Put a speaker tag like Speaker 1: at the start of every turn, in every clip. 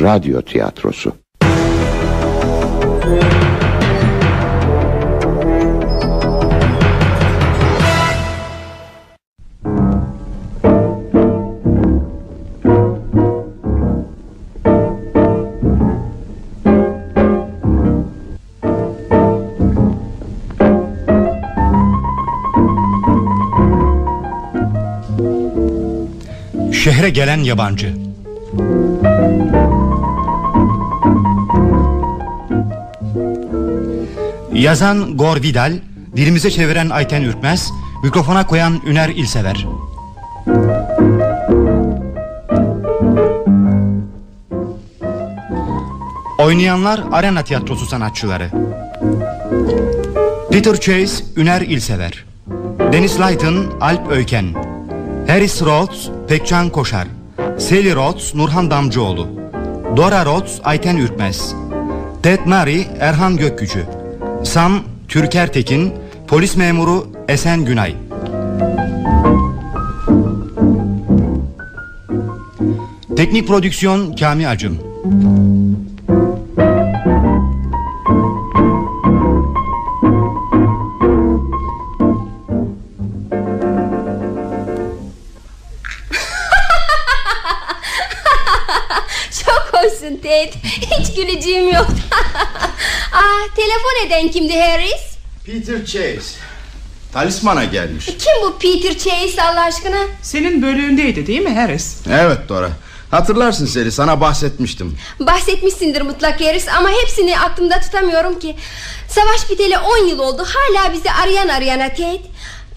Speaker 1: Radyo tiyatrosu.
Speaker 2: Şehre gelen yabancı Yazan Gor Vidal Dilimize çeviren Ayten Ürkmez Mikrofona koyan Üner İlsever. Oynayanlar Arena Tiyatrosu sanatçıları. Peter Chase Üner İlsever. Deniz Lighton Alp Öyken. Harris Rhodes Pekcan Koşar. Sally Rhodes Nurhan Damcıoğlu. Dora Rhodes Ayten Ürkmez. Ted Mary Erhan Gökgücü Sam Türker Tekin Polis memuru Esen Günay. Teknik prodüksiyon Kami Acun
Speaker 3: eden kimdi Harris?
Speaker 4: Peter Chase. Talismana gelmiş.
Speaker 3: Kim bu Peter Chase Allah aşkına?
Speaker 5: Senin bölüğündeydi değil mi Harris?
Speaker 4: Evet Dora. Hatırlarsın Seli sana bahsetmiştim.
Speaker 3: Bahsetmişsindir mutlak Harris ama hepsini aklımda tutamıyorum ki. Savaş biteli 10 yıl oldu hala bizi arayan arayana Ted.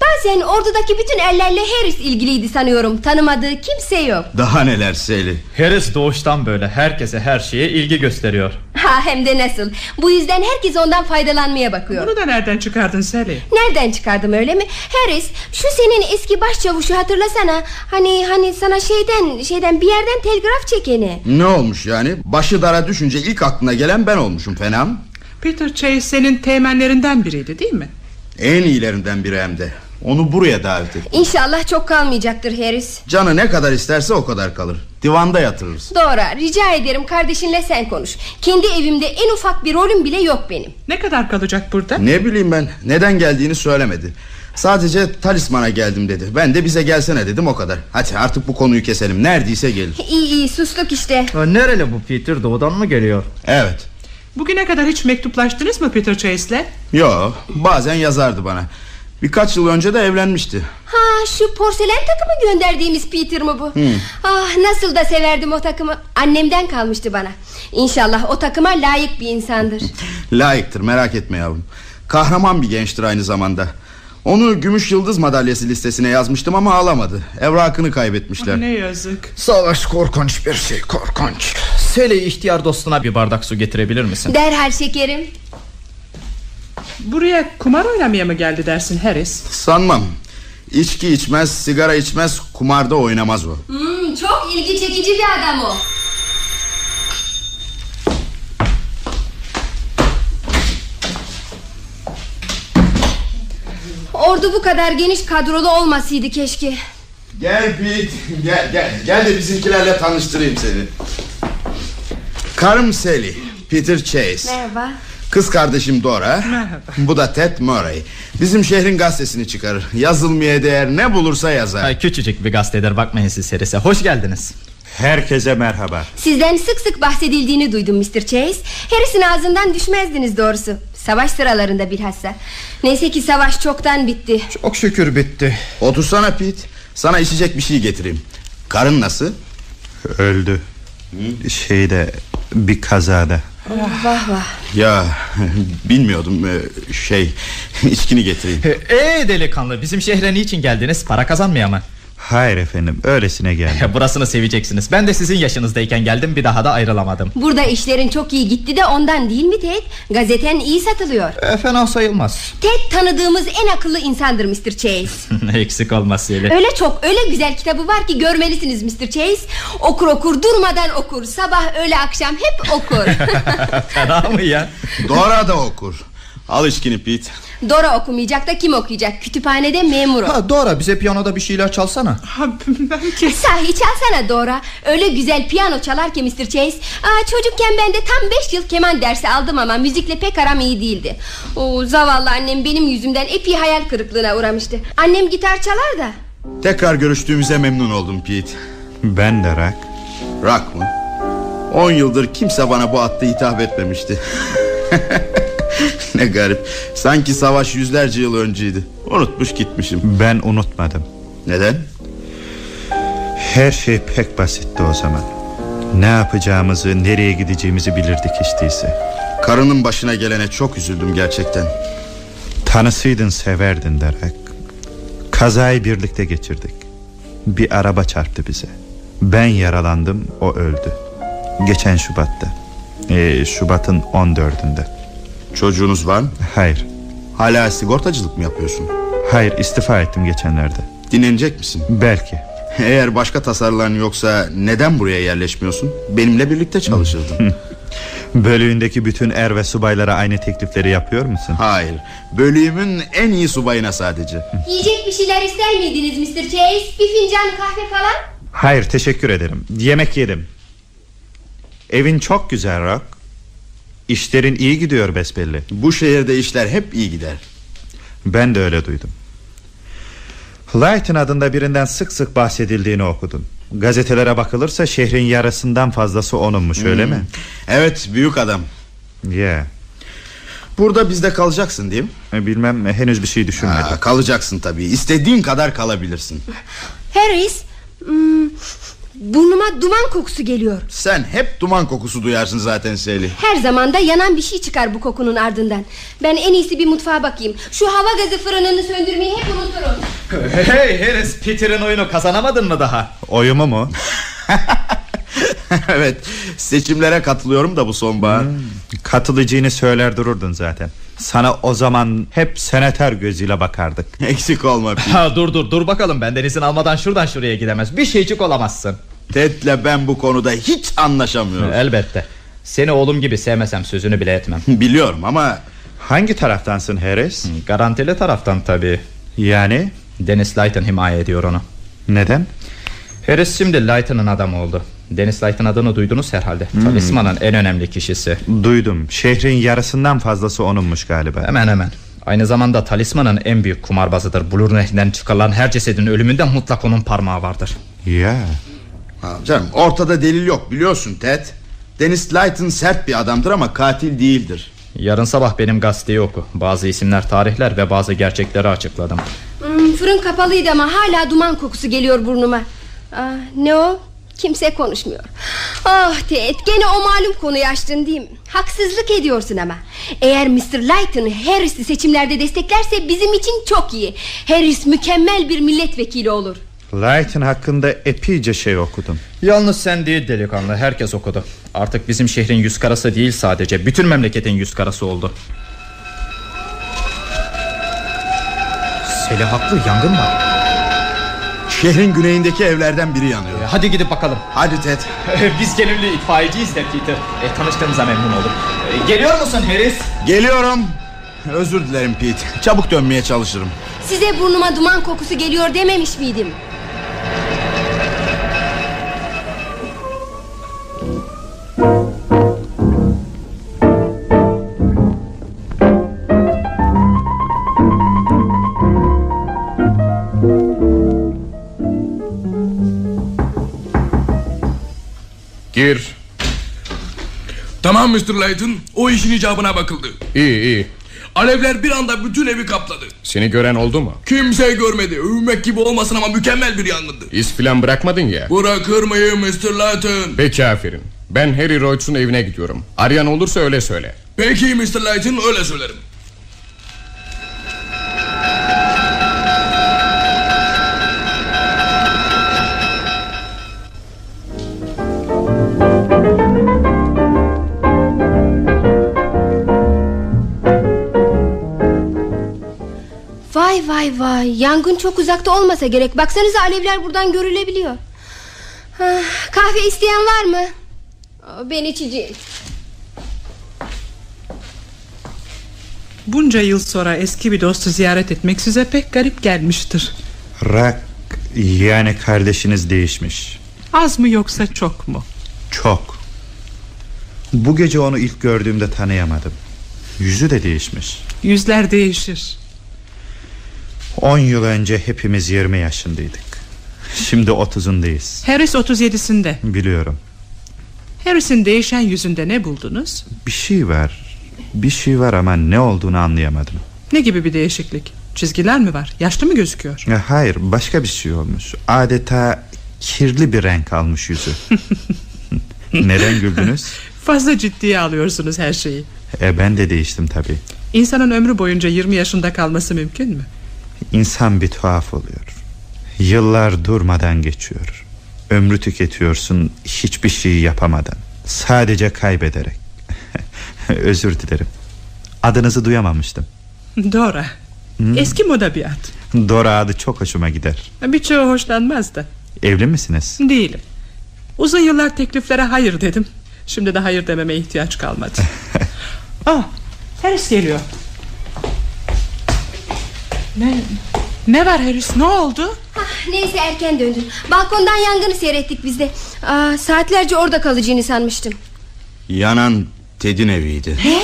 Speaker 3: Bazen ordudaki bütün erlerle Harris ilgiliydi sanıyorum. Tanımadığı kimse yok.
Speaker 4: Daha neler Seli.
Speaker 6: Harris doğuştan böyle herkese her şeye ilgi gösteriyor.
Speaker 3: Ha hem de nasıl. Bu yüzden herkes ondan faydalanmaya bakıyor.
Speaker 5: Bunu da nereden çıkardın Sally?
Speaker 3: Nereden çıkardım öyle mi? Harris şu senin eski başçavuşu hatırlasana. Hani hani sana şeyden şeyden bir yerden telgraf çekeni.
Speaker 4: Ne olmuş yani? Başı dara düşünce ilk aklına gelen ben olmuşum fena mı?
Speaker 5: Peter Chase senin teğmenlerinden biriydi değil mi?
Speaker 4: En iyilerinden biri hem de. Onu buraya davet et.
Speaker 3: İnşallah çok kalmayacaktır Harris.
Speaker 4: Canı ne kadar isterse o kadar kalır. Divanda yatırırız.
Speaker 3: Doğru rica ederim kardeşinle sen konuş. Kendi evimde en ufak bir rolüm bile yok benim.
Speaker 5: Ne kadar kalacak burada?
Speaker 4: Ne bileyim ben neden geldiğini söylemedi. Sadece talismana geldim dedi. Ben de bize gelsene dedim o kadar. Hadi artık bu konuyu keselim. Neredeyse gelir.
Speaker 3: İyi iyi sustuk işte.
Speaker 6: Ha, nereli bu Peter doğudan mı geliyor?
Speaker 4: Evet.
Speaker 5: Bugüne kadar hiç mektuplaştınız mı Peter Chase'le?
Speaker 4: Yo bazen yazardı bana. Birkaç yıl önce de evlenmişti.
Speaker 3: Ha şu porselen takımı gönderdiğimiz Peter mı bu? Ah nasıl da severdim o takımı. Annemden kalmıştı bana. İnşallah o takıma layık bir insandır.
Speaker 4: Layıktır merak etme yavrum. Kahraman bir gençtir aynı zamanda. Onu Gümüş Yıldız madalyası listesine yazmıştım ama alamadı. Evrakını kaybetmişler.
Speaker 5: Ne yazık.
Speaker 6: Savaş korkunç bir şey korkunç. Seli ihtiyar dostuna bir bardak su getirebilir misin?
Speaker 3: Derhal şekerim.
Speaker 5: Buraya kumar oynamaya mı geldi dersin Harris?
Speaker 4: Sanmam. İçki içmez, sigara içmez, kumarda oynamaz o.
Speaker 3: Hmm, çok ilgi çekici bir adam o. Ordu bu kadar geniş kadrolu olmasıydı keşke.
Speaker 4: Gel Pete, gel gel. Gel de bizimkilerle tanıştırayım seni. Karım Sally, Peter Chase.
Speaker 3: Merhaba.
Speaker 4: Kız kardeşim Dora.
Speaker 5: Merhaba.
Speaker 4: Bu da Ted Murray. Bizim şehrin gazetesini çıkarır. Yazılmaya değer ne bulursa yazar.
Speaker 6: Ay, küçücük bir gazetedir bakmayın siz Harris'e. Hoş geldiniz.
Speaker 7: Herkese merhaba.
Speaker 3: Sizden sık sık bahsedildiğini duydum Mr. Chase. Harris'in ağzından düşmezdiniz doğrusu. Savaş sıralarında bilhassa. Neyse ki savaş çoktan bitti.
Speaker 7: Çok şükür bitti.
Speaker 4: Otursana Pete. Sana içecek bir şey getireyim. Karın nasıl?
Speaker 7: Öldü. Şeyde bir kazada.
Speaker 3: Vah vah.
Speaker 4: Ya bilmiyordum ee, şey içkini getireyim.
Speaker 6: Eee delikanlı bizim şehre niçin geldiniz? Para kazanmaya mı?
Speaker 7: Hayır efendim öylesine geldim.
Speaker 6: Burasını seveceksiniz. Ben de sizin yaşınızdayken geldim bir daha da ayrılamadım.
Speaker 3: Burada işlerin çok iyi gitti de ondan değil mi Ted? Gazeten iyi satılıyor.
Speaker 6: E, fena sayılmaz.
Speaker 3: Ted tanıdığımız en akıllı insandır Mr. Chase.
Speaker 6: Eksik olmaz Seli.
Speaker 3: Öyle çok öyle güzel kitabı var ki görmelisiniz Mr. Chase. Okur okur durmadan okur. Sabah öğle akşam hep okur.
Speaker 6: fena mı ya?
Speaker 4: Dora da okur. Al içkini Pete.
Speaker 3: Dora okumayacak da kim okuyacak? Kütüphanede memur o.
Speaker 6: Ha Dora bize piyanoda bir şeyler çalsana.
Speaker 5: Ha, belki
Speaker 3: Sahi çalsana Dora. Öyle güzel piyano çalar ki Mr. Chase Aa, Çocukken ben de tam beş yıl keman dersi aldım ama Müzikle pek aram iyi değildi. Oo, Zavallı annem benim yüzümden epey hayal kırıklığına uğramıştı. Annem gitar çalar da.
Speaker 4: Tekrar görüştüğümüze memnun oldum Pete.
Speaker 7: Ben de Rak.
Speaker 4: Rock mı? On yıldır kimse bana bu adla hitap etmemişti Ne garip Sanki savaş yüzlerce yıl önceydi Unutmuş gitmişim
Speaker 7: Ben unutmadım.
Speaker 4: Neden?
Speaker 7: Her şey pek basitti o zaman. Ne yapacağımızı, nereye gideceğimizi bilirdik hiç değilse.
Speaker 4: Karının başına gelene çok üzüldüm gerçekten
Speaker 7: Tanısıydın severdin Derak. Kazayı birlikte geçirdik. Bir araba çarptı bize. Ben yaralandım, o öldü. Geçen Şubat'ta. Ee, Şubat'ın 14'ünde.
Speaker 4: Çocuğunuz var mı?
Speaker 7: Hayır,
Speaker 4: Hala sigortacılık mı yapıyorsun?
Speaker 7: hayır istifa ettim geçenlerde.
Speaker 4: Dinlenecek misin?
Speaker 7: Belki.
Speaker 4: Eğer başka tasarıların yoksa neden buraya yerleşmiyorsun? Benimle birlikte çalışırdın.
Speaker 7: Bölüğündeki bütün er ve subaylara aynı teklifleri yapıyor musun?
Speaker 4: Hayır. Bölüğümün en iyi subayına sadece.
Speaker 3: Yiyecek bir şeyler ister miydiniz Mr. Chase Bir fincan kahve falan
Speaker 7: Hayır teşekkür ederim. Yemek yedim. Evin çok güzel Rock. İşlerin iyi gidiyor besbelli.
Speaker 4: Bu şehirde işler hep iyi gider.
Speaker 7: Ben de öyle duydum. Lighton adında birinden sık sık bahsedildiğini okudum. Gazetelere bakılırsa şehrin yarısından fazlası onunmuş öyle mi?
Speaker 4: Evet büyük adam.
Speaker 7: Ya.
Speaker 4: Burada bizde kalacaksın değil mi?
Speaker 7: Yeah. Bilmem henüz bir şey düşünmedim.
Speaker 4: Ha, kalacaksın tabii. İstediğin kadar kalabilirsin.
Speaker 3: Harris hmm, Burnuma duman kokusu geliyor
Speaker 4: Sen hep duman kokusu duyarsın zaten Seli.
Speaker 3: Her zaman da yanan bir şey çıkar bu kokunun ardından Ben en iyisi bir mutfağa bakayım Şu hava gazı fırınını söndürmeyi hep unuturum
Speaker 6: Hey Harris Peter'in oyunu kazanamadın mı daha?
Speaker 7: Oyumu mu?
Speaker 4: evet seçimlere katılıyorum da bu sonbahar.
Speaker 7: Hmm. Katılacağını söyler dururdun zaten. Sana o zaman hep senatör gözüyle bakardık.
Speaker 4: Eksik olma.
Speaker 6: Ha dur dur dur bakalım benden izin almadan şuradan şuraya gidemez. Bir şeycik olamazsın.
Speaker 4: Ted'le ben bu konuda hiç anlaşamıyoruz.
Speaker 6: Elbette. Seni oğlum gibi sevmesem sözünü bile etmem.
Speaker 4: Biliyorum ama
Speaker 7: Hangi taraftansın Harris?
Speaker 6: Garantili taraftan tabii.
Speaker 7: Yani
Speaker 6: Dennis Lighton himaye ediyor onu.
Speaker 7: neden?
Speaker 6: Harris şimdi Lighton'ın adamı oldu. Dennis Lighton adını duydunuz herhalde. Talismanın en önemli kişisi.
Speaker 7: Duydum. Şehrin yarısından fazlası onunmuş galiba.
Speaker 6: Hemen hemen. Aynı zamanda talismanın en büyük kumarbazıdır. Bulur nehrinden çıkarılan her cesedin ölümünde mutlak onun parmağı vardır.
Speaker 7: Ya.
Speaker 4: Ha, canım ortada delil yok biliyorsun Ted. Dennis Lighton sert bir adamdır ama katil değildir.
Speaker 6: Yarın sabah benim gazeteyi oku. Bazı isimler, tarihler ve bazı gerçekleri açıkladım.
Speaker 3: Hmm, Fırın kapalıydı ama hala duman kokusu geliyor burnuma Aa, Ne o? Kimse konuşmuyor Ah Ted gene o malum konuyu açtın değil mi? Haksızlık ediyorsun ama Eğer Mr. Lighton Harris'i seçimlerde desteklerse bizim için çok iyi Harris mükemmel bir milletvekili olur
Speaker 7: Lighton hakkında epeyce şey okudum.
Speaker 6: Yalnız sen değil delikanlı herkes okudu Artık bizim şehrin yüz karası değil sadece Bütün memleketin yüz karası oldu Seli haklı yangın var
Speaker 4: Şehrin güneyindeki evlerden biri yanıyor.
Speaker 6: Hadi gidip bakalım
Speaker 4: Hadi Ted.
Speaker 6: Biz gönüllü itfaiyeciyiz de Peter e, Tanıştığımıza memnun oldum e, Geliyor musun Harris?
Speaker 4: Geliyorum. Özür dilerim Pete. Çabuk dönmeye çalışırım.
Speaker 3: Size burnuma duman kokusu geliyor dememiş miydim?
Speaker 1: Gir.
Speaker 8: Tamam Mr. Layton o işin icabına bakıldı
Speaker 1: İyi iyi.
Speaker 8: Alevler bir anda bütün evi kapladı
Speaker 1: Seni gören oldu mu?
Speaker 8: Kimse görmedi övünmek gibi olmasın ama mükemmel bir yangındı
Speaker 1: İz filan bırakmadın ya.
Speaker 8: Bırakır mıyım Mr. Layton
Speaker 1: Peki aferin. Ben Harry Rhodes'un evine gidiyorum. Arayan olursa öyle söyle.
Speaker 8: Peki Mr. Layton öyle söylerim
Speaker 3: Vay vay vay yangın çok uzakta olmasa gerek Baksanıza alevler buradan görülebiliyor Ah, Kahve isteyen var mı? Ben içeceğim
Speaker 5: Bunca yıl sonra eski bir dostu ziyaret etmek size pek garip gelmiştir.
Speaker 7: Rak yani kardeşiniz değişmiş.
Speaker 5: Az mı yoksa çok mu?
Speaker 7: Çok. Bu gece onu ilk gördüğümde tanıyamadım. Yüzü de değişmiş.
Speaker 5: Yüzler değişir.
Speaker 7: 10 yıl önce hepimiz 20 yaşındaydık. Şimdi 30'undayız.
Speaker 5: Harris 37'sinde.
Speaker 7: Biliyorum.
Speaker 5: Harris'in değişen yüzünde ne buldunuz?
Speaker 7: Bir şey var. Bir şey var ama ne olduğunu anlayamadım.
Speaker 5: Ne gibi bir değişiklik? Çizgiler mi var? Yaşlı mı gözüküyor?
Speaker 7: Ya Hayır başka bir şey olmuş. Adeta kirli bir renk almış yüzü. Neden güldünüz?
Speaker 5: Fazla ciddiye alıyorsunuz her şeyi.
Speaker 7: E, ben de değiştim tabii.
Speaker 5: İnsanın ömrü boyunca 20 yaşında kalması mümkün mü?
Speaker 7: İnsan bir tuhaf oluyor. Yıllar durmadan geçiyor. Ömrü tüketiyorsun hiçbir şeyi yapamadan. Sadece kaybederek. Özür dilerim. Adınızı duyamamıştım.
Speaker 5: Dora. Eski moda bir ad.
Speaker 7: Dora adı çok hoşuma gider.
Speaker 5: Birçoğu hoşlanmaz da.
Speaker 7: Evli misiniz?
Speaker 5: Değilim. Uzun yıllar tekliflere hayır dedim. Şimdi de hayır dememe ihtiyaç kalmadı. ah, Harris geliyor. Ne ne var Harris? Ne oldu?
Speaker 3: Ah, neyse erken döndün Balkondan yangını seyrettik biz de Aa, Saatlerce orada kalacağını sanmıştım
Speaker 4: Yanan Ted'in eviydi
Speaker 3: Ne?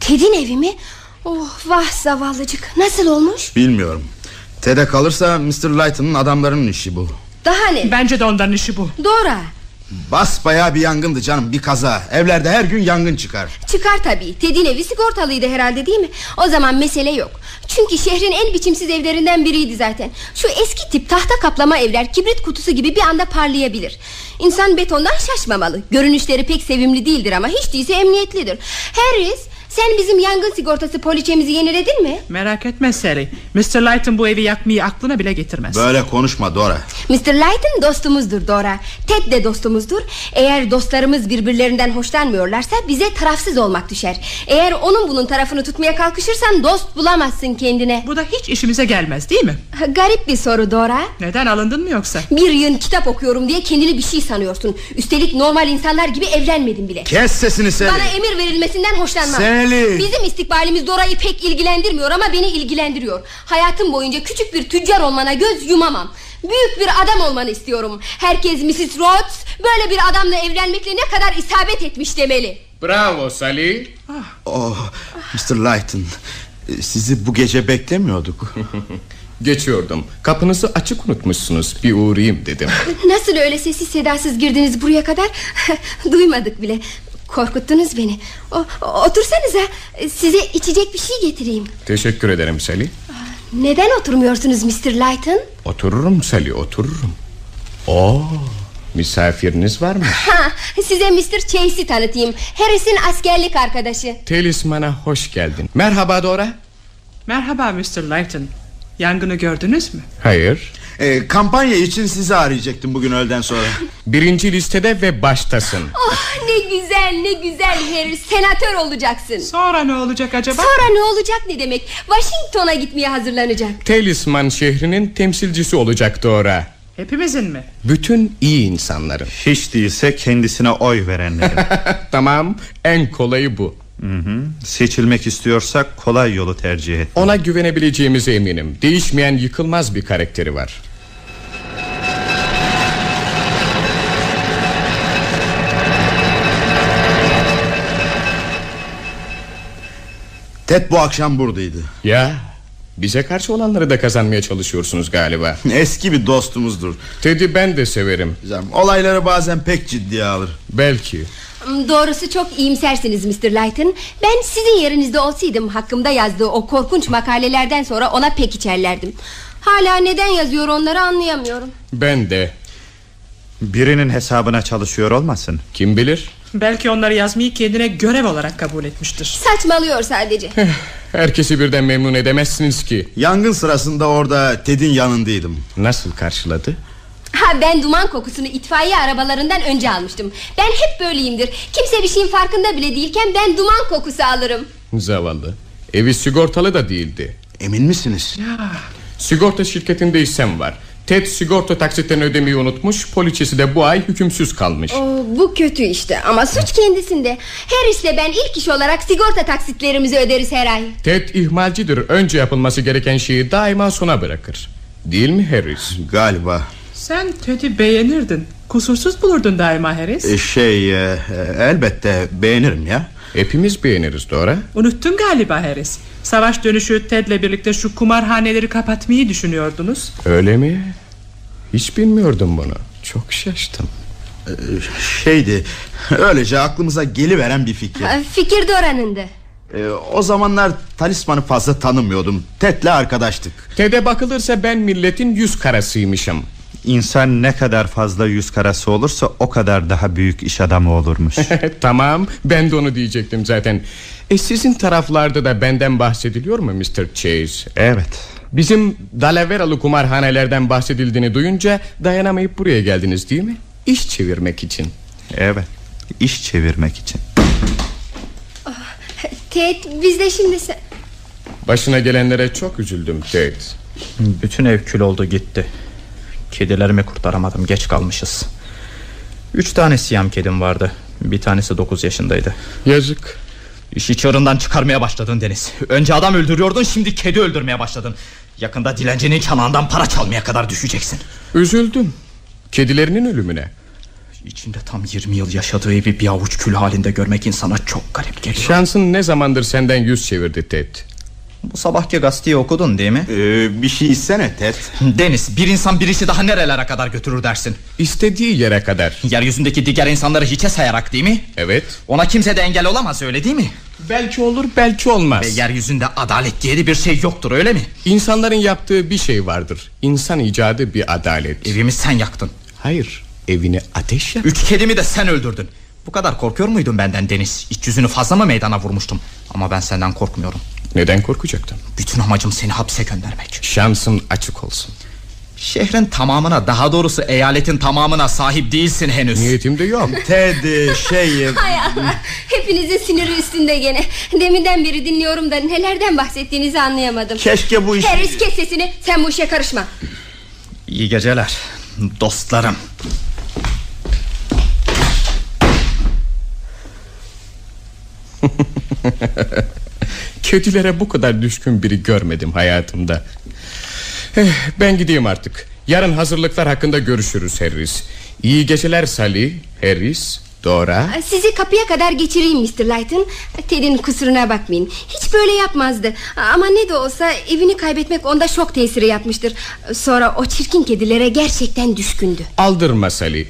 Speaker 3: Ted'in evi mi? Oh vah zavallıcık Nasıl olmuş?
Speaker 4: Bilmiyorum Ted'e kalırsa Mr. Lighton'ın adamlarının işi bu
Speaker 3: Daha ne?
Speaker 5: Bence de onların işi bu.
Speaker 3: Dora
Speaker 4: Basbayağı bir yangındı canım bir kaza. Evlerde her gün yangın çıkar.
Speaker 3: Çıkar tabii. Ted'in evi sigortalıydı herhalde değil mi? O zaman mesele yok. Çünkü şehrin en biçimsiz evlerinden biriydi zaten. Şu eski tip tahta kaplama evler Kibrit kutusu gibi bir anda parlayabilir. İnsan betondan şaşmamalı. Görünüşleri pek sevimli değildir ama Hiç değilse emniyetlidir. Harris sen bizim yangın sigortası poliçemizi yeniledin mi?
Speaker 5: Merak etme Sally. Mr. Lighton bu evi yakmayı aklına bile getirmez.
Speaker 4: Böyle konuşma Dora
Speaker 3: Mr. Lighton dostumuzdur Dora Ted de dostumuzdur Eğer dostlarımız birbirlerinden hoşlanmıyorlarsa Bize tarafsız olmak düşer Eğer onun bunun tarafını tutmaya kalkışırsan Dost bulamazsın kendine
Speaker 5: Bu da hiç işimize gelmez değil mi?
Speaker 3: Garip bir soru Dora.
Speaker 5: Neden alındın mı yoksa?
Speaker 3: Bir yığın kitap okuyorum diye kendini bir şey sanıyorsun. Üstelik normal insanlar gibi evlenmedin bile.
Speaker 4: Kes sesini Sally
Speaker 3: Bana emir verilmesinden hoşlanmam
Speaker 4: Sally
Speaker 3: Bizim istikbalimiz Dora'yı pek ilgilendirmiyor ama beni ilgilendiriyor. Hayatım boyunca küçük bir tüccar olmana göz yumamam. Büyük bir adam olmanı istiyorum. Herkes Mrs. Rhodes böyle bir adamla evlenmekle ne kadar isabet etmiş demeli.
Speaker 1: Bravo Sally
Speaker 4: Oh Mr. Lighton Sizi bu gece beklemiyorduk
Speaker 1: Geçiyordum. Kapınızı açık unutmuşsunuz. Bir uğrayayım dedim.
Speaker 3: Nasıl öyle sessiz sedasız girdiniz buraya kadar? Duymadık bile. Korkuttunuz beni. O, Otursanıza. Size içecek bir şey getireyim.
Speaker 1: Teşekkür ederim Sally.
Speaker 3: Neden oturmuyorsunuz Mr. Lighton
Speaker 1: Otururum Sally otururum. Oo, misafiriniz var mı?
Speaker 3: ha, Size Mr. Chase'i tanıtayım. Harris'in askerlik arkadaşı.
Speaker 1: Telismana hoş geldin. Merhaba Dora.
Speaker 5: Merhaba Mr. Lighton. Yangını gördünüz mü?
Speaker 1: Hayır.
Speaker 4: E, Kampanya için sizi arayacaktım bugün öğleden sonra.
Speaker 1: Birinci listede ve baştasın.
Speaker 3: Oh ne güzel ne güzel Harris Senatör olacaksın.
Speaker 5: Sonra ne olacak acaba?
Speaker 3: Sonra ne olacak ne demek? Washington'a gitmeye hazırlanacak.
Speaker 1: Telisman şehrinin temsilcisi olacak Dora.
Speaker 5: Hepimizin mi?
Speaker 1: Bütün iyi insanların.
Speaker 7: Hiç değilse kendisine oy verenlerin.
Speaker 1: Tamam en kolayı bu
Speaker 7: Hı hı. Seçilmek istiyorsak kolay yolu tercih et.
Speaker 1: Ona güvenebileceğimize eminim. Değişmeyen yıkılmaz bir karakteri var.
Speaker 4: Ted bu akşam buradaydı.
Speaker 1: Ya bize karşı olanları da kazanmaya çalışıyorsunuz galiba.
Speaker 4: Eski bir dostumuzdur.
Speaker 1: Ted'i ben de severim.
Speaker 4: Olayları bazen pek ciddiye alır.
Speaker 1: Belki
Speaker 3: Doğrusu çok iyimsersiniz Mr. Lighton Ben sizin yerinizde olsaydım Hakkımda yazdığı o korkunç makalelerden sonra Ona pek içerlerdim Hala neden yazıyor onları anlayamıyorum
Speaker 1: Ben de
Speaker 7: Birinin hesabına çalışıyor olmasın?
Speaker 1: Kim bilir
Speaker 5: Belki onları yazmayı kendine görev olarak kabul etmiştir.
Speaker 3: Saçmalıyor sadece
Speaker 1: Herkesi birden memnun edemezsiniz ki
Speaker 4: Yangın sırasında orada Ted'in yanındaydım
Speaker 1: Nasıl karşıladı?
Speaker 3: Ha ben duman kokusunu itfaiye arabalarından önce almıştım. Ben hep böyleyimdir. Kimse bir şeyin farkında bile değilken ben duman kokusu alırım.
Speaker 1: Zavallı. Evi sigortalı da değildi.
Speaker 4: Emin misiniz?
Speaker 1: Sigorta şirketinde hissem var. Ted sigorta taksitlerini ödemeyi unutmuş Poliçesi de bu ay hükümsüz kalmış.
Speaker 3: Oo, bu kötü işte ama suç kendisinde. Harris'le ben ilk iş olarak sigorta taksitlerimizi öderiz her ay.
Speaker 1: Ted ihmalcidir. Önce yapılması gereken şeyi daima sona bırakır. Değil mi Harris?
Speaker 4: Galiba
Speaker 5: Sen Ted'i beğenirdin. Kusursuz bulurdun daima Harris.
Speaker 4: E, Şey e, e, elbette beğenirim ya.
Speaker 1: Hepimiz beğeniriz Dora
Speaker 5: Unuttun galiba Harris. Savaş dönüşü Ted'le birlikte şu kumarhaneleri kapatmayı düşünüyordunuz.
Speaker 1: Öyle mi? Hiç bilmiyordum bunu. Çok şaştım.
Speaker 4: E, Şeydi öylece aklımıza geliveren bir fikir.
Speaker 3: Ha, Fikir Dora'nındı
Speaker 4: E, O zamanlar talismanı fazla tanımıyordum. Ted'le arkadaştık.
Speaker 1: Ted'e bakılırsa ben milletin yüz karasıymışım
Speaker 7: İnsan ne kadar fazla yüz karası olursa o kadar daha büyük iş adamı olurmuş.
Speaker 1: tamam ben de onu diyecektim zaten e, Sizin taraflarda da benden bahsediliyor mu Mr. Chase?
Speaker 7: Evet.
Speaker 1: Bizim Dalaveralı kumarhanelerden bahsedildiğini duyunca dayanamayıp buraya geldiniz değil mi? İş çevirmek için
Speaker 7: Evet. İş çevirmek için.
Speaker 3: Ted biz de şimdi sen...
Speaker 1: Başına gelenlere çok üzüldüm Ted
Speaker 6: Bütün ev kül oldu gitti Kedilerimi kurtaramadım. Geç kalmışız. Üç tane siyam kedim vardı. Bir tanesi dokuz yaşındaydı.
Speaker 1: Yazık.
Speaker 6: İşi çığırından çıkarmaya başladın Deniz. Önce adam öldürüyordun şimdi kedi öldürmeye başladın. Yakında dilencinin çanağından para çalmaya kadar düşeceksin.
Speaker 1: Üzüldüm. Kedilerinin ölümüne.
Speaker 6: İçinde tam 20 yıl yaşadığı evi bir avuç kül halinde görmek insana çok garip geliyor.
Speaker 1: Şansın ne zamandır senden yüz çevirdi Ted
Speaker 6: Bu sabahki gazeteyi okudun değil mi?
Speaker 4: Ee, bir şey istene Ted
Speaker 6: Deniz bir insan bir işi daha nerelere kadar götürür dersin
Speaker 1: İstediği yere kadar
Speaker 6: Yeryüzündeki diğer insanları hiçe sayarak değil mi?
Speaker 1: Evet
Speaker 6: Ona kimse de engel olamaz öyle değil mi?
Speaker 1: Belki olur belki olmaz
Speaker 6: Ve yeryüzünde adalet diye bir şey yoktur öyle mi?
Speaker 1: İnsanların yaptığı bir şey vardır İnsan icadı bir adalet
Speaker 6: Evimi sen yaktın
Speaker 1: Hayır evini ateş yak
Speaker 6: Üç kedimi de sen öldürdün Bu kadar korkuyor muydun benden Deniz? İç yüzünü fazla mı meydana vurmuştum? Ama ben senden korkmuyorum
Speaker 1: Neden korkacaktın?
Speaker 6: Bütün amacım seni hapse göndermek.
Speaker 1: Şansın açık olsun.
Speaker 6: Şehrin tamamına daha doğrusu eyaletin tamamına sahip değilsin henüz.
Speaker 1: Niyetim de yok.
Speaker 4: Ted e, şey e,
Speaker 3: Hay Allah hepinizin siniri üstünde gene. Deminden beri dinliyorum da nelerden bahsettiğinizi anlayamadım.
Speaker 4: Keşke bu iş
Speaker 3: Harris kes sesini sen bu işe karışma.
Speaker 6: İyi geceler dostlarım
Speaker 1: Kedilere bu kadar düşkün biri görmedim hayatımda. Eh, Ben gideyim artık. Yarın hazırlıklar hakkında görüşürüz Harris. İyi geceler Sally Harris Dora.
Speaker 3: Sizi kapıya kadar geçireyim Mr. Lighton Ted'in kusuruna bakmayın. Hiç böyle yapmazdı. Ama ne de olsa evini kaybetmek onda şok tesiri yapmıştır. Sonra o çirkin kedilere gerçekten düşkündü.
Speaker 1: Aldırma Sally.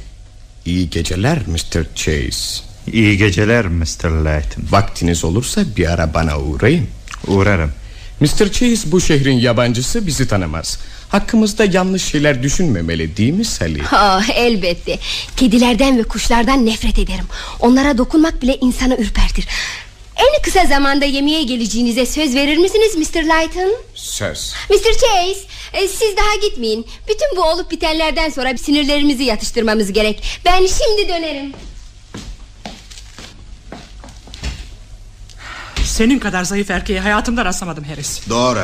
Speaker 1: İyi geceler Mr. Chase
Speaker 7: İyi geceler Mr. Layton.
Speaker 1: Vaktiniz olursa bir ara bana uğrayın
Speaker 7: Uğrarım.
Speaker 1: Mr. Chase bu şehrin yabancısı bizi tanımaz Hakkımızda yanlış şeyler düşünmemeli değil mi Sally?
Speaker 3: oh, Elbette Kedilerden ve kuşlardan nefret ederim Onlara dokunmak bile insanı ürpertir En kısa zamanda yemeğe geleceğinize söz verir misiniz Mr. Lighton?
Speaker 1: Söz
Speaker 3: Mr. Chase e, Siz daha gitmeyin Bütün bu olup bitenlerden sonra sinirlerimizi yatıştırmamız gerek Ben şimdi dönerim
Speaker 5: Senin kadar zayıf erkeği hayatımda rastlamadım Harris.
Speaker 4: Doğru.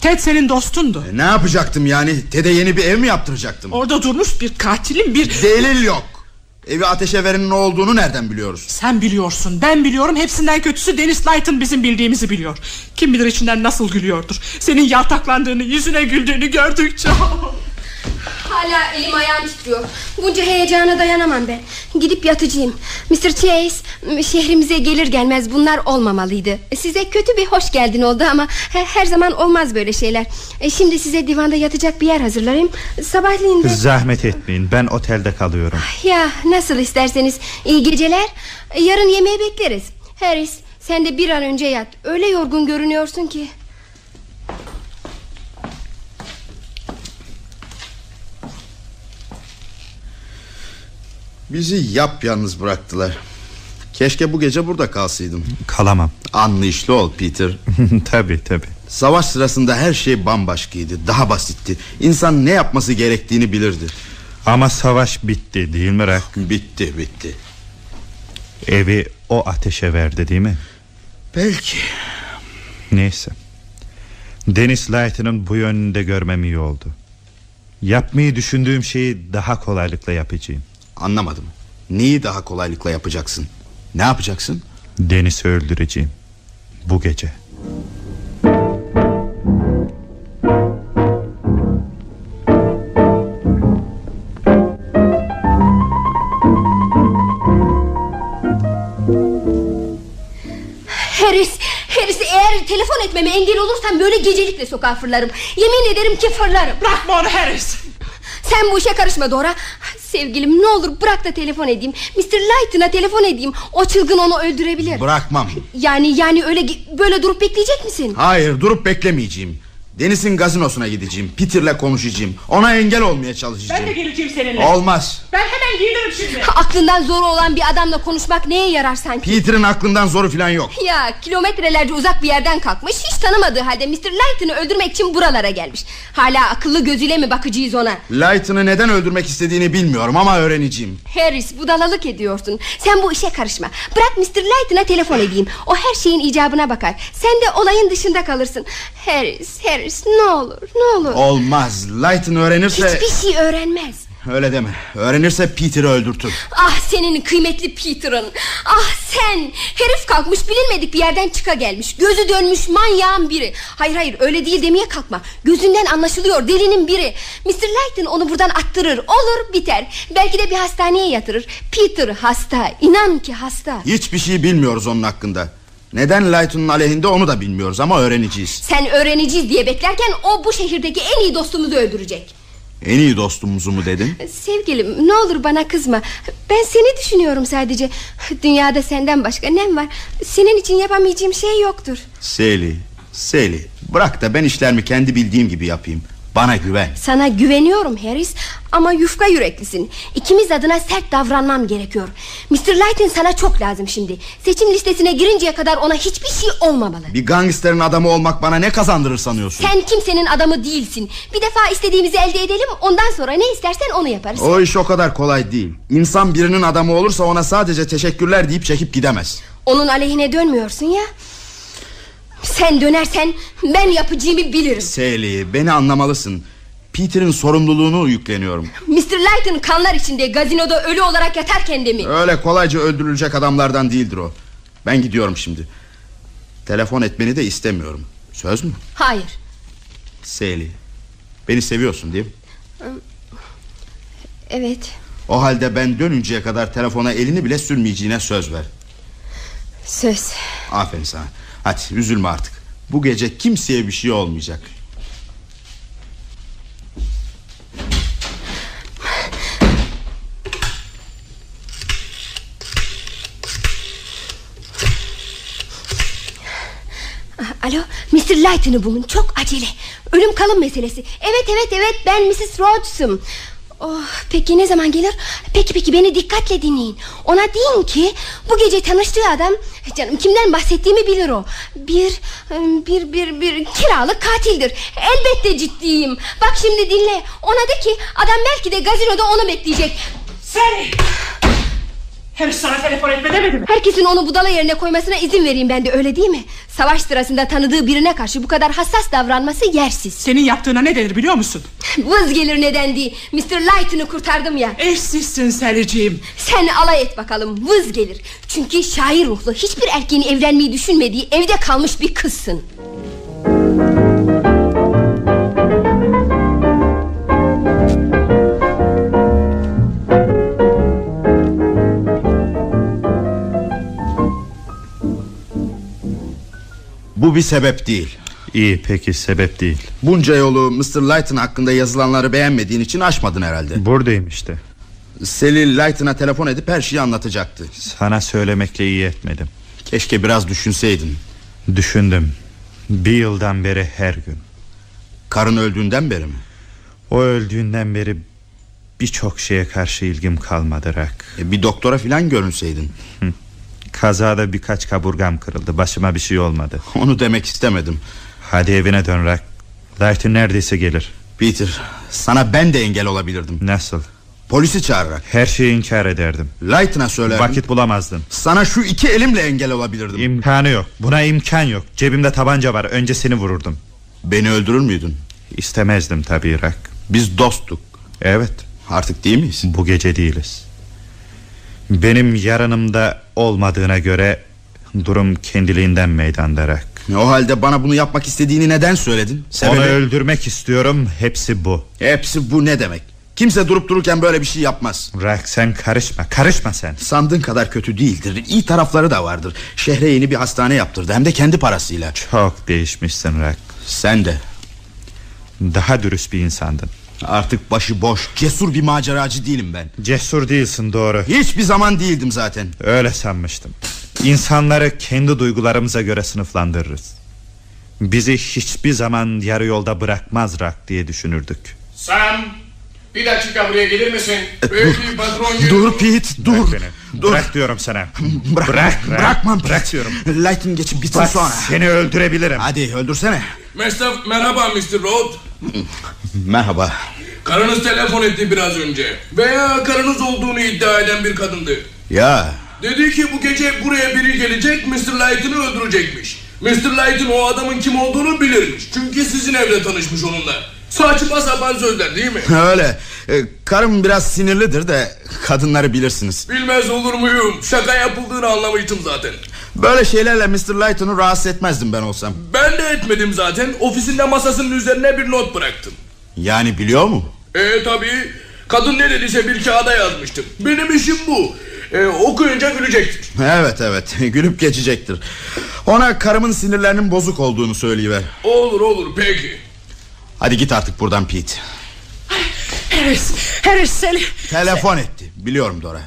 Speaker 5: Ted senin dostundu.
Speaker 4: E, Ne yapacaktım yani? Ted'e yeni bir ev mi yaptıracaktım?
Speaker 5: Orada durmuş bir katilin bir
Speaker 4: Delil yok. Evi ateşe verenin ne olduğunu nereden biliyoruz?
Speaker 5: Sen biliyorsun ben biliyorum. Hepsinden kötüsü Dennis Lighton bizim bildiğimizi biliyor. Kim bilir içinden nasıl gülüyordur. Senin yaltaklandığını yüzüne güldüğünü gördükçe
Speaker 3: Hala elim ayağım titriyor. Bunca heyecana dayanamam ben. Gidip yatacağım. Mr. Chase şehrimize gelir gelmez bunlar olmamalıydı. Size kötü bir hoş geldin oldu ama he- Her zaman olmaz böyle şeyler. E, Şimdi size divanda yatacak bir yer hazırlarım. Sabahleyin de
Speaker 7: Zahmet etmeyin ben otelde kalıyorum.
Speaker 3: Ya nasıl isterseniz. İyi geceler. Yarın yemeğe bekleriz. Harris sen de bir an önce yat. Öyle yorgun görünüyorsun ki
Speaker 4: Bizi yapyalnız bıraktılar Keşke bu gece burada kalsaydım
Speaker 7: Kalamam.
Speaker 4: Anlayışlı ol Peter
Speaker 7: tabi tabi.
Speaker 4: Savaş sırasında her şey bambaşkaydı Daha basitti İnsan ne yapması gerektiğini bilirdi
Speaker 7: Ama savaş bitti değil mi Rak?
Speaker 4: Bitti bitti
Speaker 7: Evi o ateşe verdi değil mi?
Speaker 4: Belki
Speaker 7: Neyse. Deniz Layton'un bu yönünde görmem iyi oldu. Yapmayı düşündüğüm şeyi daha kolaylıkla yapacağım.
Speaker 4: Anlamadım. Neyi daha kolaylıkla yapacaksın? Ne yapacaksın?
Speaker 7: Deniz'i öldüreceğim. Bu gece.
Speaker 3: Harris, Harris eğer telefon etmeme engel olursan böyle gecelikle sokağa fırlarım. Yemin ederim ki fırlarım.
Speaker 5: Bırakma onu Harris.
Speaker 3: Sen bu işe karışma Dora. Sevgilim ne olur bırak da telefon edeyim. Mr. Lighton'a telefon edeyim. O çılgın onu öldürebilir.
Speaker 4: Bırakmam.
Speaker 3: Yani yani öyle böyle durup bekleyecek misin?
Speaker 4: Hayır durup beklemeyeceğim. Deniz'in gazinosuna gideceğim. Peter'le konuşacağım. Ona engel olmaya çalışacağım.
Speaker 5: Ben de geleceğim seninle.
Speaker 4: Olmaz.
Speaker 5: Ben hemen gelirim şimdi.
Speaker 3: Aklından zoru olan bir adamla konuşmak neye yarar sanki?
Speaker 4: Peter'ın aklından zoru falan yok.
Speaker 3: Ya kilometrelerce uzak bir yerden kalkmış Hiç tanımadığı halde Mr. Lighton'ı öldürmek için buralara gelmiş Hala akıllı gözüyle mi bakıcıyız ona
Speaker 4: Lighton'ı neden öldürmek istediğini bilmiyorum ama öğreneceğim.
Speaker 3: Harris budalalık ediyorsun Sen bu işe karışma Bırak Mr. Lighton'a telefon edeyim O her şeyin icabına bakar Sen de olayın dışında kalırsın Harris, Harris ne olur ne olur.
Speaker 4: Olmaz. Lighton öğrenirse...
Speaker 3: Hiçbir şey öğrenmez.
Speaker 4: Öyle deme. Öğrenirse Peter'ı öldürtür.
Speaker 3: Ah senin kıymetli Peter'ın. Ah sen. Herif kalkmış bilinmedik bir yerden çıka gelmiş. Gözü dönmüş manyağın biri. Hayır hayır öyle değil demeye kalkma. Gözünden anlaşılıyor delinin biri. Mr. Lighton onu buradan attırır. Olur biter. Belki de bir hastaneye yatırır. Peter hasta. İnan ki hasta.
Speaker 4: Hiçbir şey bilmiyoruz onun hakkında. Neden Lighton'un aleyhinde onu da bilmiyoruz ama öğreneceğiz.
Speaker 3: Sen öğreneceğiz diye beklerken O bu şehirdeki en iyi dostumuzu öldürecek
Speaker 4: En iyi dostumuzu mu dedin?
Speaker 3: Sevgilim ne olur bana kızma Ben seni düşünüyorum sadece Dünyada senden başka nem var Senin için yapamayacağım şey yoktur
Speaker 4: Seli, Seli. Bırak da ben işlerimi kendi bildiğim gibi yapayım. Bana güven.
Speaker 3: Sana güveniyorum Harris Ama yufka yüreklisin İkimiz adına sert davranmam gerekiyor Mr. Lighton sana çok lazım şimdi Seçim listesine girinceye kadar ona hiçbir şey olmamalı
Speaker 4: Bir gangsterin adamı olmak bana ne kazandırır sanıyorsun?
Speaker 3: Sen kimsenin adamı değilsin Bir defa istediğimizi elde edelim Ondan sonra ne istersen onu yaparız
Speaker 4: O iş o kadar kolay değil. İnsan birinin adamı olursa ona sadece teşekkürler deyip çekip gidemez.
Speaker 3: Onun aleyhine dönmüyorsun ya Sen dönersen ben yapacağımı bilirim
Speaker 4: Seli, beni anlamalısın. Peter'in sorumluluğunu yükleniyorum.
Speaker 3: Mr. Lighton kanlar içinde gazinoda ölü olarak yatarken de mi?
Speaker 4: Öyle kolayca öldürülecek adamlardan değildir o. Ben gidiyorum şimdi. Telefon etmeni de istemiyorum. Söz mü?
Speaker 3: Hayır
Speaker 4: Seli, beni seviyorsun değil mi?
Speaker 3: Evet
Speaker 4: O halde ben dönünceye kadar telefona elini bile sürmeyeceğine söz ver.
Speaker 3: söz
Speaker 4: Aferin sana. Hadi üzülme artık. Bu gece kimseye bir şey olmayacak.
Speaker 3: Alo Mr. Lighton'ı bulun çok acele Ölüm kalım meselesi Evet evet evet ben Mrs. Rhodes'um Oh, peki ne zaman gelir? Peki peki beni dikkatle dinleyin. Ona deyin ki bu gece tanıştığı adam Canım kimden bahsettiğimi bilir o. Bir bir bir, bir kiralık katildir. Elbette ciddiyim. Bak şimdi dinle. Ona de ki adam belki de gazinoda onu bekleyecek.
Speaker 5: Seni. Harris sana telefon etme demedi mi?
Speaker 3: Herkesin onu budala yerine koymasına izin vereyim ben de öyle değil mi? Savaş sırasında tanıdığı birine karşı bu kadar hassas davranması yersiz.
Speaker 5: Senin yaptığına ne denir biliyor musun?
Speaker 3: Vız gelir neden değil. Mr. Lighton'ı kurtardım ya.
Speaker 5: Eşsizsin Selicim.
Speaker 3: Sen alay et bakalım vız gelir. Çünkü şair ruhlu hiçbir erkeğin evlenmeyi düşünmediği evde kalmış bir kızsın.
Speaker 4: Bu bir sebep değil.
Speaker 7: İyi peki sebep değil.
Speaker 4: Bunca yolu Mr. Lighton hakkında yazılanları beğenmediğin için aşmadın herhalde.
Speaker 7: Buradayım işte.
Speaker 4: Selil Lighton'a telefon edip her şeyi anlatacaktı.
Speaker 7: Sana söylemekle iyi etmedim.
Speaker 4: Keşke biraz düşünseydin.
Speaker 7: Düşündüm. Bir yıldan beri her gün.
Speaker 4: Karın öldüğünden beri mi?
Speaker 7: O öldüğünden beri birçok şeye karşı ilgim kalmadı Rak.
Speaker 4: E, bir doktora filan görünseydin.
Speaker 7: Kazada birkaç kaburgam kırıldı. Başıma bir şey olmadı.
Speaker 4: Onu demek istemedim.
Speaker 7: Hadi evine dön Rak. Lighton neredeyse gelir.
Speaker 4: Peter, sana ben de engel olabilirdim.
Speaker 7: Nasıl?
Speaker 4: Polisi çağırarak.
Speaker 7: Her şeyi inkar ederdim.
Speaker 4: Lighton'a söylerdim.
Speaker 7: Vakit bulamazdın.
Speaker 4: Sana şu iki elimle engel olabilirdim.
Speaker 7: İmkanı yok. Buna imkan yok. Cebimde tabanca var. Önce seni vururdum.
Speaker 4: Beni öldürür müydün?
Speaker 7: İstemezdim tabii Rak.
Speaker 4: Biz dosttuk
Speaker 7: Evet
Speaker 4: Artık değil miyiz?
Speaker 7: Bu gece değiliz Benim yarınımda olmadığına göre Durum kendiliğinden meydanda Rak.
Speaker 4: O halde bana bunu yapmak istediğini neden söyledin?
Speaker 7: Sebebi... Onu öldürmek istiyorum. Hepsi bu.
Speaker 4: Hepsi bu ne demek? Kimse durup dururken böyle bir şey yapmaz.
Speaker 7: Rak sen karışma. Karışma sen.
Speaker 4: Sandığın kadar kötü değildir. İyi tarafları da vardır. Şehre yeni bir hastane yaptırdı. Hem de kendi parasıyla.
Speaker 7: Çok değişmişsin Rak.
Speaker 4: Sen de.
Speaker 7: Daha dürüst bir insandın
Speaker 4: Artık başı boş. Cesur bir maceracı değilim ben.
Speaker 7: Cesur değilsin doğru.
Speaker 4: Hiçbir zaman değildim zaten.
Speaker 7: Öyle sanmıştım. İnsanları kendi duygularımıza göre sınıflandırırız. Bizi hiçbir zaman yarı yolda bırakmaz Rak diye düşünürdük.
Speaker 1: Sam bir dakika buraya gelir misin?
Speaker 4: E,
Speaker 1: Belki patron gelir.
Speaker 4: Dur Pete dur.
Speaker 7: Bırak beni.
Speaker 4: Dur.
Speaker 7: Bırak diyorum sana.
Speaker 4: Bırak,
Speaker 7: bırak, bırak.
Speaker 4: Bırakmam Pete.
Speaker 7: Bırak diyorum.
Speaker 4: Lightning geçip bitsin
Speaker 7: Bak,
Speaker 4: sonra.
Speaker 7: Seni öldürebilirim.
Speaker 4: Hadi öldürsene.
Speaker 8: Mesela merhaba Mr. Road.
Speaker 4: Merhaba.
Speaker 8: Karınız telefon etti biraz önce. Veya karınız olduğunu iddia eden bir kadındı.
Speaker 4: Ya.
Speaker 8: Dedi ki bu gece buraya biri gelecek Mr. Light'ını öldürecekmiş. Mr. Light'ın o adamın kim olduğunu bilirmiş. Çünkü sizin evde tanışmış onunla. Saçma sapan sözler değil mi?
Speaker 4: Öyle. Ee, karım biraz sinirlidir de kadınları bilirsiniz.
Speaker 8: Bilmez olur muyum? Şaka yapıldığını anlamıştım zaten.
Speaker 4: Böyle şeylerle Mr. Lighton'u rahatsız etmezdim ben olsam.
Speaker 8: Ben de etmedim zaten. Ofisinde masasının üzerine bir not bıraktım.
Speaker 4: Yani biliyor mu?
Speaker 8: E tabi. Kadın ne dediyse bir kağıda yazmıştım. Benim işim bu. E, okuyunca gülecektir.
Speaker 4: Evet evet gülüp geçecektir. Ona karımın sinirlerinin bozuk olduğunu söyleyiver.
Speaker 8: Olur olur peki.
Speaker 4: Hadi git artık buradan Pete.
Speaker 5: Harris, Harris seni...
Speaker 4: Telefon etti biliyorum Dora.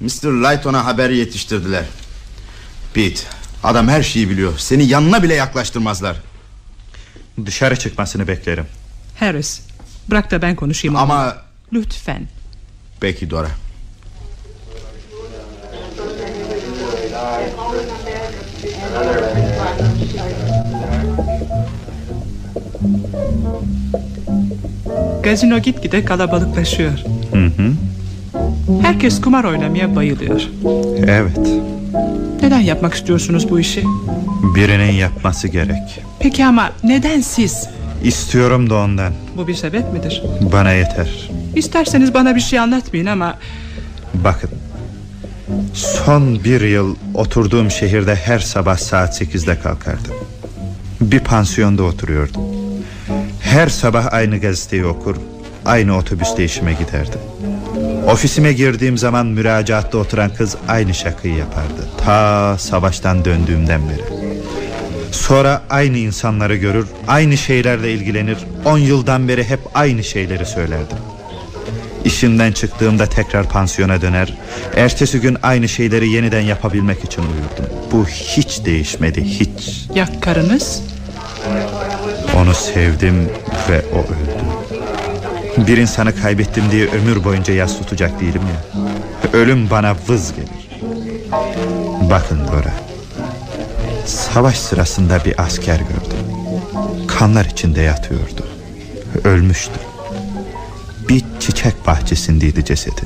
Speaker 4: Mr. Lighton'a haber yetiştirdiler. Pete adam her şeyi biliyor. Seni yanına bile yaklaştırmazlar.
Speaker 7: Dışarı çıkmasını beklerim.
Speaker 5: Harris bırak da ben konuşayım.
Speaker 4: Ama...
Speaker 5: Onunla. Lütfen.
Speaker 4: Peki Dora.
Speaker 5: Gazino gitgide kalabalıklaşıyor.
Speaker 7: Hı hı.
Speaker 5: Herkes kumar oynamaya bayılıyor.
Speaker 7: Evet.
Speaker 5: Neden yapmak istiyorsunuz bu işi?
Speaker 7: Birinin yapması gerek.
Speaker 5: Peki ama neden siz?
Speaker 7: İstiyorum da ondan.
Speaker 5: Bu bir sebep midir?
Speaker 7: Bana yeter.
Speaker 5: İsterseniz bana bir şey anlatmayın ama...
Speaker 7: Bakın. Son bir yıl oturduğum şehirde her sabah saat sekizde kalkardım. Bir pansiyonda oturuyordum. Her sabah aynı gazeteyi okur, aynı otobüste işime giderdim. Ofisime girdiğim zaman müracaatta oturan kız aynı şakayı yapardı. Ta savaştan döndüğümden beri. Sonra aynı insanları görür, aynı şeylerle ilgilenir. On yıldan beri hep aynı şeyleri söylerdim. İşimden çıktığımda tekrar pansiyona döner. Ertesi gün aynı şeyleri yeniden yapabilmek için uyurdum. Bu hiç değişmedi, hiç.
Speaker 5: Ya karınız?
Speaker 7: Onu sevdim ve o öldü. Bir insanı kaybettim diye ömür boyunca yas tutacak değilim ya. Ölüm bana vız gelir. Bakın Dora. Savaş sırasında bir asker gördüm. Kanlar içinde yatıyordu. Ölmüştü. Bir çiçek bahçesindeydi cesedi.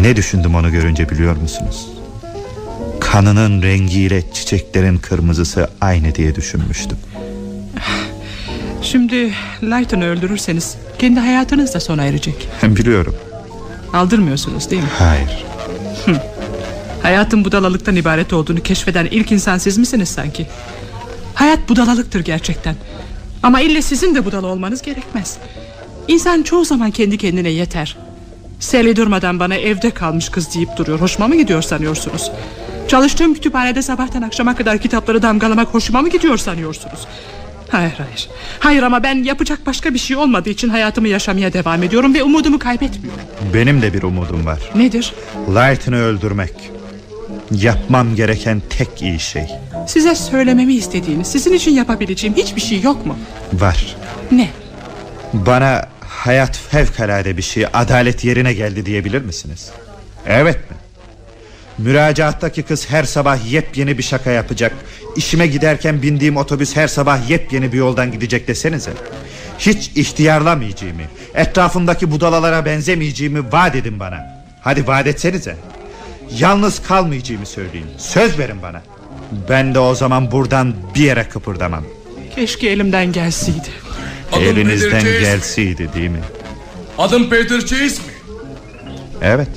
Speaker 7: Ne düşündüm onu görünce biliyor musunuz? Kanının rengiyle çiçeklerin kırmızısı aynı diye düşünmüştüm.
Speaker 5: Şimdi Lighton'ı öldürürseniz kendi hayatınız da sona erecek.
Speaker 7: Biliyorum.
Speaker 5: Aldırmıyorsunuz değil mi?
Speaker 7: Hayır.
Speaker 5: Hı. Hayatın budalalıktan ibaret olduğunu keşfeden ilk insan siz misiniz sanki? Hayat budalalıktır gerçekten. Ama ille sizin de budala olmanız gerekmez. İnsan çoğu zaman kendi kendine yeter. Sally durmadan bana evde kalmış kız deyip duruyor. Hoşuma mı gidiyor sanıyorsunuz? Çalıştığım kütüphanede sabahtan akşama kadar kitapları damgalamak hoşuma mı gidiyor sanıyorsunuz? Hayır hayır. Hayır ama ben yapacak başka bir şey olmadığı için hayatımı yaşamaya devam ediyorum ve umudumu kaybetmiyorum.
Speaker 7: Benim de bir umudum var.
Speaker 5: Nedir?
Speaker 7: Light'ını öldürmek. Yapmam gereken tek iyi şey.
Speaker 5: Size söylememi istediğiniz, sizin için yapabileceğim hiçbir şey yok mu?
Speaker 7: Var.
Speaker 5: Ne?
Speaker 7: Bana hayat fevkalade bir şey, adalet yerine geldi diyebilir misiniz? Evet mi? Müracaattaki kız her sabah yepyeni bir şaka yapacak. İşime giderken bindiğim otobüs her sabah yepyeni bir yoldan gidecek desenize. Hiç ihtiyarlamayacağımı, etrafımdaki budalalara benzemeyeceğimi vaat edin bana. Hadi vaat etsenize. Yalnız kalmayacağımı söyleyin. Söz verin bana. Ben de o zaman buradan bir yere kıpırdamam.
Speaker 5: Keşke elimden gelseydi.
Speaker 8: Adım
Speaker 7: Elinizden gelseydi değil mi?
Speaker 8: Adım Peter Chase mi?
Speaker 7: Evet.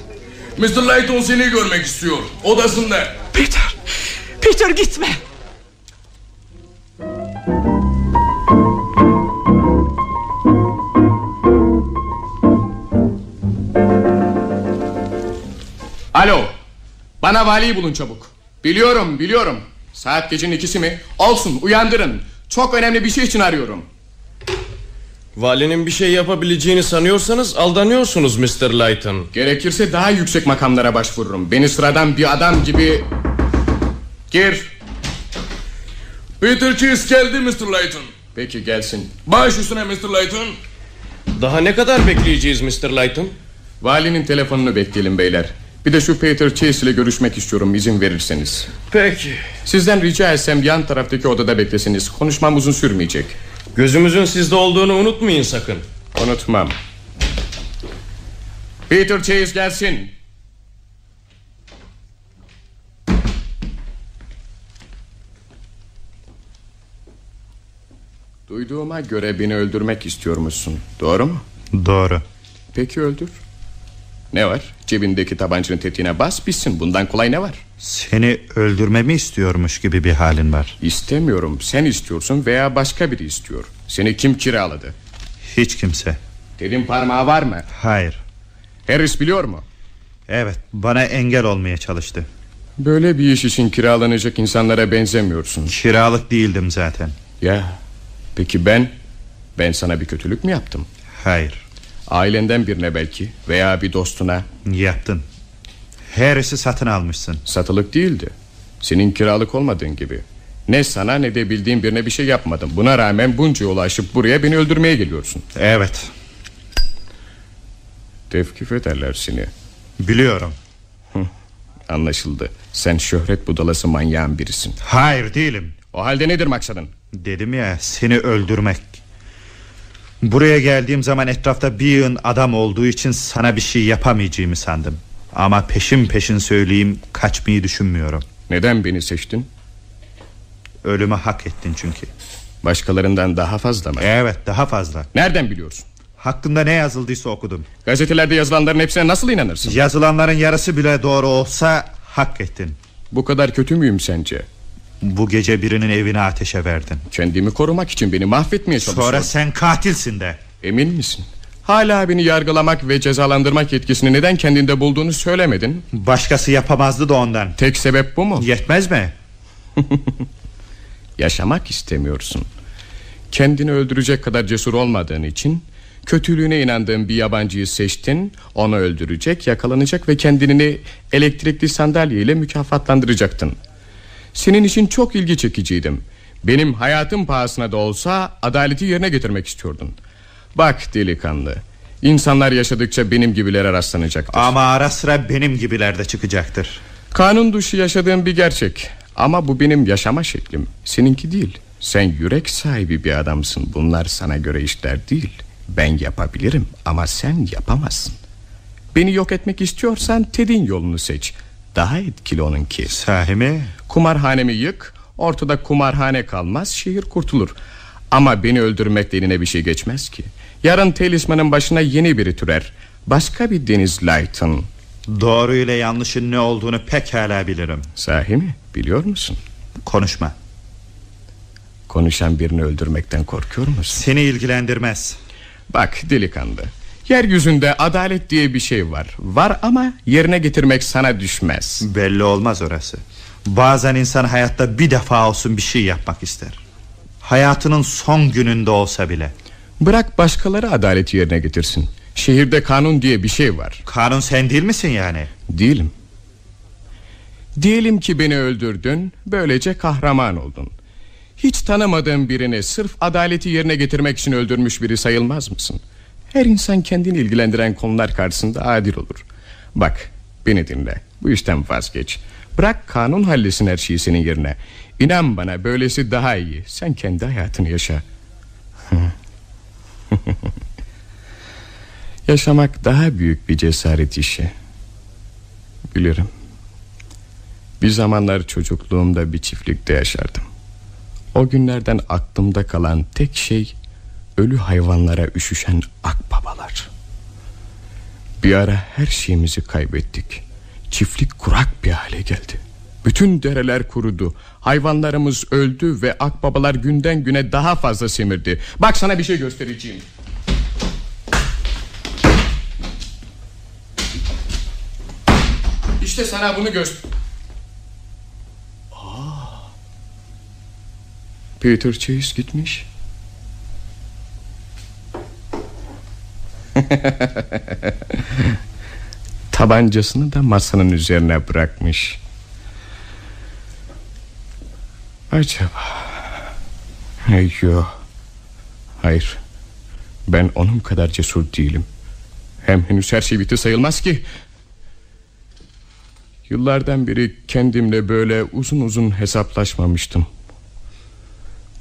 Speaker 8: Mr. Layton seni görmek istiyor. Odasında.
Speaker 5: Peter Peter gitme
Speaker 1: Alo Bana valiyi bulun çabuk Biliyorum biliyorum Saat gecenin ikisi mi Olsun uyandırın Çok önemli bir şey için arıyorum
Speaker 9: Valinin bir şey yapabileceğini sanıyorsanız aldanıyorsunuz Mr. Lighton.
Speaker 1: Gerekirse daha yüksek makamlara başvururum Beni sıradan bir adam gibi Gir
Speaker 8: Peter Chase geldi Mr. Layton.
Speaker 1: Peki gelsin
Speaker 8: Baş üstüne Mr. Layton.
Speaker 9: Daha ne kadar bekleyeceğiz Mr. Lighton?
Speaker 1: Valinin telefonunu bekleyelim beyler Bir de şu Peter Chase ile görüşmek istiyorum izin verirseniz
Speaker 9: Peki.
Speaker 1: Sizden rica etsem yan taraftaki odada beklesiniz Konuşmam uzun sürmeyecek
Speaker 9: Gözümüzün sizde olduğunu unutmayın sakın.
Speaker 1: Unutmam Peter Chase gelsin Duyduğuma göre beni öldürmek istiyormuşsun Doğru mu?
Speaker 7: Doğru.
Speaker 1: Peki öldür Ne var? Cebindeki tabancanın tetiğine bas bitsin Bundan kolay ne var?
Speaker 7: Seni öldürmemi istiyormuş gibi bir halin var.
Speaker 1: İstemiyorum sen istiyorsun veya başka biri istiyor Seni kim kiraladı?
Speaker 7: Hiç kimse.
Speaker 1: Elin parmağı var mı?
Speaker 7: Hayır.
Speaker 1: Harris biliyor mu?
Speaker 7: Evet bana engel olmaya çalıştı.
Speaker 1: Böyle bir iş için kiralanacak insanlara benzemiyorsun
Speaker 7: Kiralık değildim zaten.
Speaker 1: Ya peki ben Ben sana bir kötülük mü yaptım
Speaker 7: Hayır.
Speaker 1: Ailenden birine belki Veya bir dostuna
Speaker 7: Yaptın. Harris'i satın almışsın.
Speaker 1: Satılık değildi Senin kiralık olmadığın gibi Ne sana ne de bildiğim birine bir şey yapmadım Buna rağmen bunca yolu aşıp buraya beni öldürmeye geliyorsun
Speaker 7: Evet.
Speaker 1: Tevkif ederler seni
Speaker 7: Biliyorum.
Speaker 1: Anlaşıldı Sen şöhret budalası manyağın birisin
Speaker 7: Hayır değilim.
Speaker 1: O halde nedir maksadın
Speaker 7: Dedim ya seni öldürmek. Buraya geldiğim zaman etrafta bir yığın adam olduğu için sana bir şey yapamayacağımı sandım. Ama peşin peşin söyleyeyim kaçmayı düşünmüyorum.
Speaker 1: Neden beni seçtin
Speaker 7: Ölümü hak ettin çünkü.
Speaker 1: Başkalarından daha fazla mı
Speaker 7: Evet daha fazla.
Speaker 1: Nereden biliyorsun
Speaker 7: Hakkında ne yazıldıysa okudum.
Speaker 1: Gazetelerde yazılanların hepsine nasıl inanırsın
Speaker 7: Yazılanların yarısı bile doğru olsa hak ettin.
Speaker 1: Bu kadar kötü müyüm sence
Speaker 7: Bu gece birinin evini ateşe verdin.
Speaker 1: Kendimi korumak için beni mahvetmeye çalışıyorsun
Speaker 7: Sonra sen katilsin de.
Speaker 1: Emin misin? Hala beni yargılamak ve cezalandırmak yetkisini neden kendinde bulduğunu söylemedin.
Speaker 7: Başkası yapamazdı da ondan.
Speaker 1: Tek sebep bu mu?
Speaker 7: Yetmez mi?
Speaker 1: Yaşamak istemiyorsun. Kendini öldürecek kadar cesur olmadığın için kötülüğüne inandığın bir yabancıyı seçtin, onu öldürecek, yakalanacak ve kendini elektrikli sandalye ile mükafatlandıracaktın. Senin için çok ilgi çekiciydim. Benim hayatım pahasına da olsa adaleti yerine getirmek istiyordun. Bak delikanlı, insanlar yaşadıkça benim gibilere rastlanacaktır.
Speaker 7: Ama ara sıra benim gibiler de çıkacaktır.
Speaker 1: Kanun dışı yaşadığım bir gerçek. Ama bu benim yaşama şeklim. Seninki değil. Sen yürek sahibi bir adamsın. Bunlar sana göre işler değil. Ben yapabilirim ama sen yapamazsın. Beni yok etmek istiyorsan Ted'in yolunu seç. Daha etkili onunki.
Speaker 7: Sahi mi?
Speaker 1: Kumarhanemi yık, ortada kumarhane kalmaz, şehir kurtulur. Ama beni öldürmekle eline bir şey geçmez ki. Yarın talismanın başına yeni biri türer. Başka bir Deniz Lighton.
Speaker 7: Doğru ile yanlışın ne olduğunu pekala bilirim.
Speaker 1: Sahi mi? Biliyor musun?
Speaker 7: Konuşma.
Speaker 1: Konuşan birini öldürmekten korkuyor musun?
Speaker 7: Seni ilgilendirmez.
Speaker 1: Bak delikanlı. Yeryüzünde adalet diye bir şey var. Var ama yerine getirmek sana düşmez.
Speaker 7: Belli olmaz orası. Bazen insan hayatta bir defa olsun bir şey yapmak ister. Hayatının son gününde olsa bile.
Speaker 1: Bırak başkaları adaleti yerine getirsin. Şehirde kanun diye bir şey var.
Speaker 7: Kanun sen değil misin yani?
Speaker 1: Değilim. Diyelim ki beni öldürdün, böylece kahraman oldun. Hiç tanımadığın birini sırf adaleti yerine getirmek için öldürmüş biri sayılmaz mısın? Her insan kendini ilgilendiren konular karşısında adil olur. Bak, beni dinle. Bu işten vazgeç. Bırak kanun hallesin her şeyi senin yerine. İnan bana böylesi daha iyi. Sen kendi hayatını yaşa. Yaşamak daha büyük bir cesaret işi. Bilirim. Bir zamanlar çocukluğumda bir çiftlikte yaşardım. O günlerden aklımda kalan tek şey ölü hayvanlara üşüşen akbabalar. Bir ara her şeyimizi kaybettik. Çiftlik kurak bir hale geldi. Bütün dereler kurudu. Hayvanlarımız öldü ve akbabalar günden güne daha fazla semirdi. Bak sana bir şey göstereceğim. İşte sana bunu göster... Peter Chase gitmiş. Tabancasını da masanın üzerine bırakmış. Acaba... Yok. Hayır. Ben onun kadar cesur değilim. Hem henüz her şey bitti sayılmaz ki. Yıllardan beri kendimle böyle uzun uzun hesaplaşmamıştım.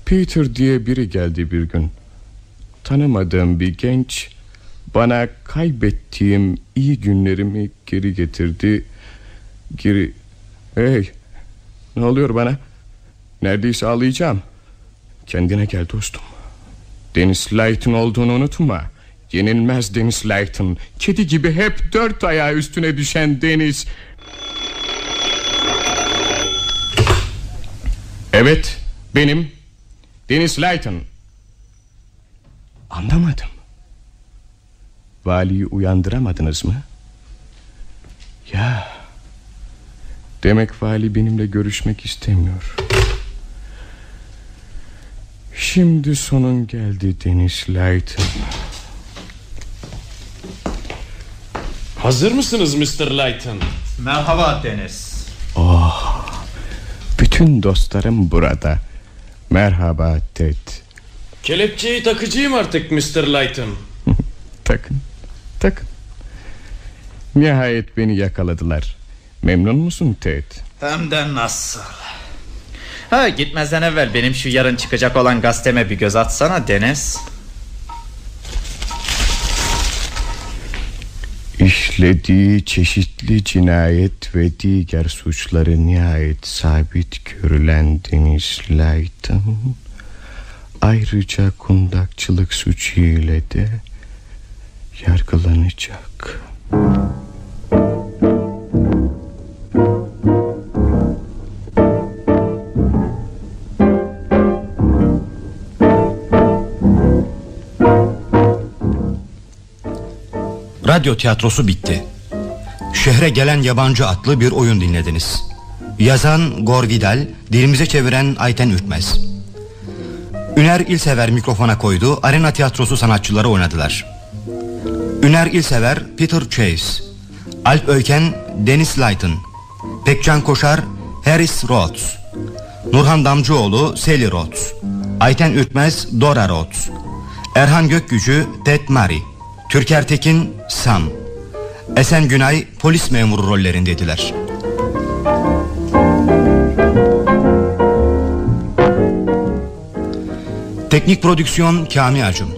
Speaker 1: Peter diye biri geldi bir gün. Tanımadığım bir genç bana kaybettiğim iyi günlerimi geri getirdi. Geri... Hey, ne oluyor bana? Neredeyse ağlayacağım. Kendine gel dostum. Deniz Lighton olduğunu unutma. Yenilmez Deniz Lighton. Kedi gibi hep dört ayağı üstüne düşen Deniz. Evet, benim. Deniz Lighton. Anlamadım. Valiyi uyandıramadınız mı? Ya. Demek vali benimle görüşmek istemiyor. Şimdi sonun geldi Deniz Lighton.
Speaker 9: Hazır mısınız Mr. Lighton?
Speaker 6: Merhaba Deniz.
Speaker 1: Oh, bütün dostlarım burada. Merhaba Ted.
Speaker 9: Kelepçeyi takıcıyım artık Mr. Lighton.
Speaker 1: takın, takın. Nihayet beni yakaladılar. Memnun musun Ted?
Speaker 6: Hem de nasıl? Ha gitmezden evvel benim şu yarın çıkacak olan gazeteme bir göz atsana Deniz.
Speaker 1: İşlediği çeşitli cinayet ve diğer suçları nihayet sabit görülen Deniz Lighton ayrıca kundakçılık suçu ile de yargılanacak.
Speaker 2: Radyo tiyatrosu bitti. Şehre gelen yabancı adlı bir oyun dinlediniz. Yazan Gor Vidal, dilimize çeviren Ayten Ürtmez. Üner İlsever mikrofona koydu, arena tiyatrosu sanatçıları oynadılar. Üner İlsever, Peter Chase. Alp Öyken, Deniz Lighton. Pekcan Koşar, Harris Rhodes. Nurhan Damcıoğlu, Sally Rhodes. Ayten Ürtmez, Dora Rhodes. Erhan Gökgücü, Ted Mari. Türker Tekin, Sam. Esen Günay, polis memuru rollerindeydiler. Teknik prodüksiyon Kami Acun.